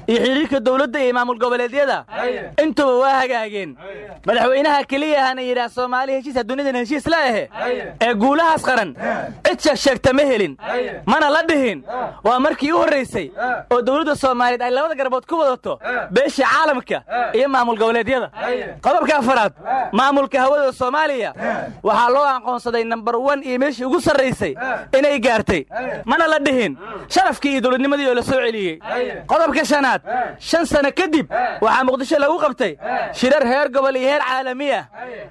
Iyo xidhiirka dowladda iyo maamul goboleedyada. Intuba waa hagaageen. Madaxweynaha keliya ahana yidhaah soomaaliya heshiisa dunidan heshiis la ahe. Ee guulahaas qaran. Cid sheeg sheegta ma helin. Mana la dhihin. Waa markii u horraysay oo dowladda soomaaliyeed ay labada garbood ku wadato beeshii caalamka iyo maamul goboleedyada. Qodobka afaraad maamulka hawada soomaaliya waxaa loo aqoonsaday nambar wan iyo meeshii ugu sarraysay inay gaartay. Mana la dhihin sharafkii iyo dowladnimadii oo la soo celiyey. Qodobka shanaad shan sano kadib waxaa muqdisho lagu qabtay shirar heer gobol iyo heer caalami ah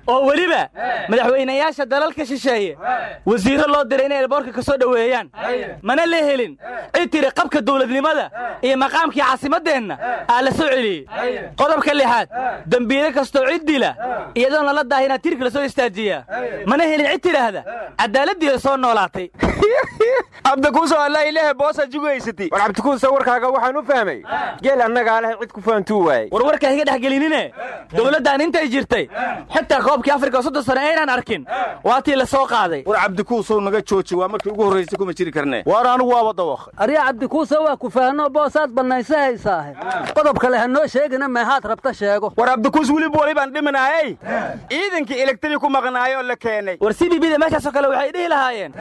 oo weliba madaxweynayaasha dalalka shisheeye wasiirro loo diray inay elboorka ka soo dhoweeyaan. Mana la helin. Cid tiri qabka dowladnimada iyo maqaamkii caasimaddeenna aa la soo celiyey qodobka lixaad. Dembiile kastoo cid dila. Iyadoon lala daahina tirki la soo istaajiyaa. Mana helin cid tidhaahda. Caddaaladdii la soo noolaatay cabdikuuso alla ilahe boosa jugaysati war cabdikuuso warkaaga waxaan u fahmay. Geel annagaa leh cid ku fahantuu waayey warwarka higa dhex gelinine? Intay jirtay? Xitaa koobkii afrika soddon sano aynaan arkin. Waa tii la soo qaaday. War cabdikuusow naga jooji waa markii ugu horraysay kuma jiri karnee waar anigu waaba dawakhay arya cabdikuuse waa ku fahanoo boosaad bannaysa haysaahe qodob kale ha noo sheegina meehaad rabta sheego. War cabdikuus weliba walibaan dhiminaayey ciidankii elegtadii ku maqnaayoo la keenay. War c b b da meeshaasoo kale waxay dhihi lahaayeen.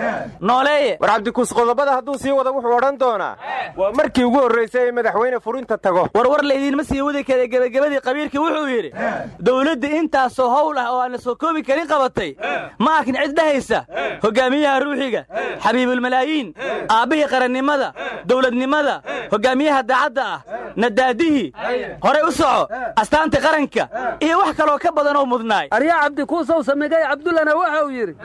Nooleeye war cabdikuus qodobada hadduu sii wada wuxuu odhan doonaa waa markii ugu horraysay ee madaxweyne furinta tago. War war laydiinma sii wadi kara gebagabadii qabiilkii wuxuu yidhi dowladda intaasoo howl ah oo aan la soo koobi karin qabatay ma arkin cid dhahaysa hogaamiyaha ruuxiga xabiibulmalaayiin aabbihii qarannimada dowladnimada hogaamiyaha daacadda ah nadaadihii horey u soco astaanta qaranka iyo wax kaloo ka badan oo mudnaay. Aryaa cabdikuusow samigay cabdullana waxau yidhi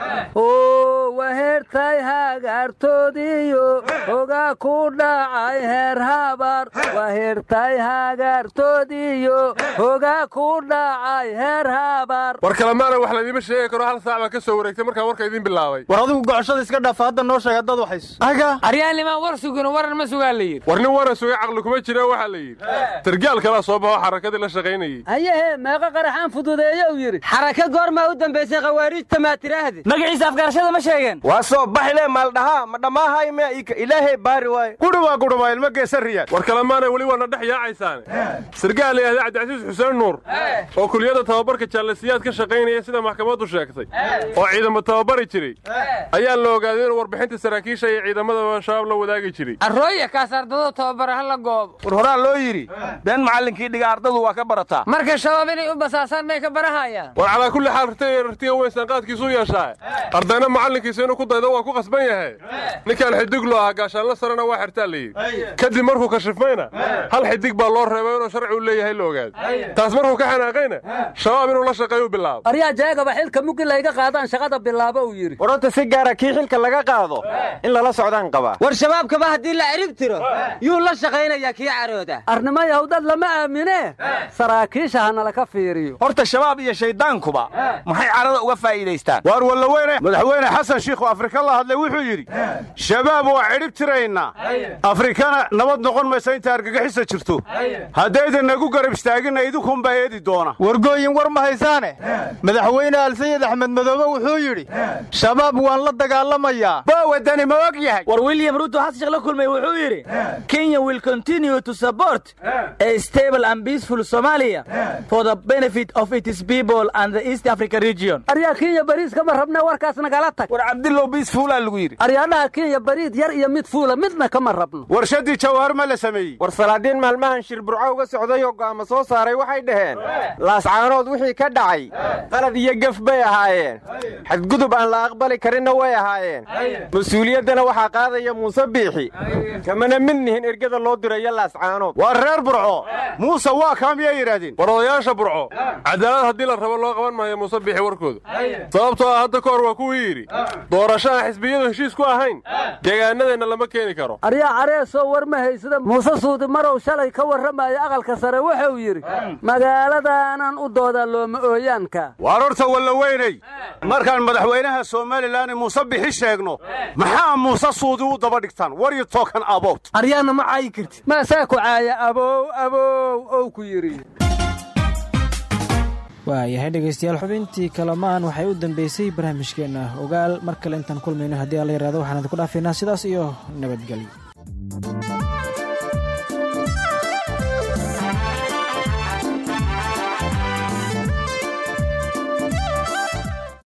hagaartoodiyo hogaa ku dhacay heer habar waheertay hagaartoodiyo hogaa ku dhacay heer habar war kalemaana wax laydiima sheegi karo hal saac baa ka soo wareegtay markaan warka idiin bilaabay. War adigu gocoshada iska dhaafa hadda noo sheeg haddaad waxayso aga aryaannimaan war sugin waran ma sugaa la yidhi. War nin waran sugay caqli kuma jira waxaa la yidhi. Sargaal kalaa soo baxo xarakadii la shaqaynayey hayehe meeqa qaraxaan fududeeye u yidhi. Xaraka goormaa u dambaysay khawaariijta maa tiraahdi. Magaciisa afgarashada ma sheegeen. Waa soo baxile maaldhahaa ma dhammaahay mea ika ilaahay baari waaye gudhubaa gudhubaa ilma geesa riyaad war kalemaana weli waana dhex yaacaysaane. Sargaal layihahda cabdicasiis xuseen nuur oo kuliyadda tababarka jaalasiyaad ka shaqaynaya sida maxkamaddu sheegtay oo ciidamo tababari jiray ayaa la ogaaday inuu warbixinta saraakiisha iyo ciidamada shabaab la wadaagi jiray. Arrooya kaas ardado tababara hala goobo. War horaa loo yidhi been macallinkii dhiga ardadu waa ka barataa. Marka shabaab inay u basaasaan may ka barahayaan. War calaa kulli xaal rartiga weyn sanqaadkiisu yeeshaa ardayna macallinkiisa inuu ku daydo waa ku qasban yahay ninkaan xidiglo ahaa gaashaanla sarena waa xirtaa la yidhi. Kadib markuu kashifmayna hal xidig baa loo reebay inuu sharci u leeyahay la ogaado. Taas markuu ka xanaaqayna shabaab inuu la shaqeeyo bilaabo. Aryaa jeegaba xilka muggi layga qaadaan shaqada bilaabo uu yidhi. Waranta si gaara kii xilka laga qaado in lala socdaan qabaa war shabaabkaba haddii la cirib tiro yuu la shaqaynayaa kii carooda. Arnimo yahudad lama aamine. Saraakiisha hanala ka fiiriyo. Horta shabaab iyo shayddaankuba maxay carada uga faa'iidaystaan? Waar wallaweyne madaxweyne xasan shiikhu afrika la hadlay wuxuu yidhi shabaab waa cidhib tiraynaa afrikana nabad noqon maysa inta argagixisa jirto. Haddaydan nagu garab istaagina idinkunbaa eedi doona. Wargooyin war ma haysaane. Madaxweyne alsayid axmed madoobe wuxuu yidhi shabaab waan la dagaalamayaa. Baa wadani ma og yahay? War william ruto xasan sheekh la kulmay wuxuu yidhi kenya will continue to support a stable and peaceful somalia for the benefit of its people and the east africa region. Aryaa kenya bariis kama rabna warkaas nagala tag. War cabdillow biis fuulaa lagu yidhi aryaadhaha kenya bariid yar iyo mid fuula midna kama rabno. Warshadii jawaar ma la sameeyey. War salaadiin maalmahan shir burco uga socday oo go'aamo soo saaray waxay dhaheen laascaanood wixii ka dhacay qalad iyo gef bay ahaayeen. Xadgudub aan la aqbali karinna way ahaayeen. Mas'uuliyaddana waxaa qaadaya muuse biixi. Kamana mid nihin ergada loo dirayo laascaanood waa reer burco. Muuse waa kaa miyay yidhaahdeen war odayaasha burco cadaalad haddii la rabo loo qaban maayo muuse biixi warkooda. Sababtoo ah hadda ka hor waa kuwii yidhi doorasho aan xisbiyadu heshiis ku ahayn deegaanadeenna lama keeni karo. Aryaa careesoo war ma haysada muuse suudi marow shalay ka warramayo aqalka sare wuxuu yidhi magaaladaanan u doodaa looma ooyaanka. Waar horta wallaweyney markaan madaxweynaha somalilan muuse bixi sheegno maxaa muuse suudi u daba dhigtaan? Waryo tookan aboot aryaana ma caayi kartid. Maasaa ku caaya abow abow ow ku yidhi waayahay dhegaystayaal xubintii kalamaan waxay u dambeysay barnaamijkeena. Ogaal mar kale intaan kulmayno haddii la yaraado waxaan idinku dhaafaynaa sidaas iyo nabadgelyo.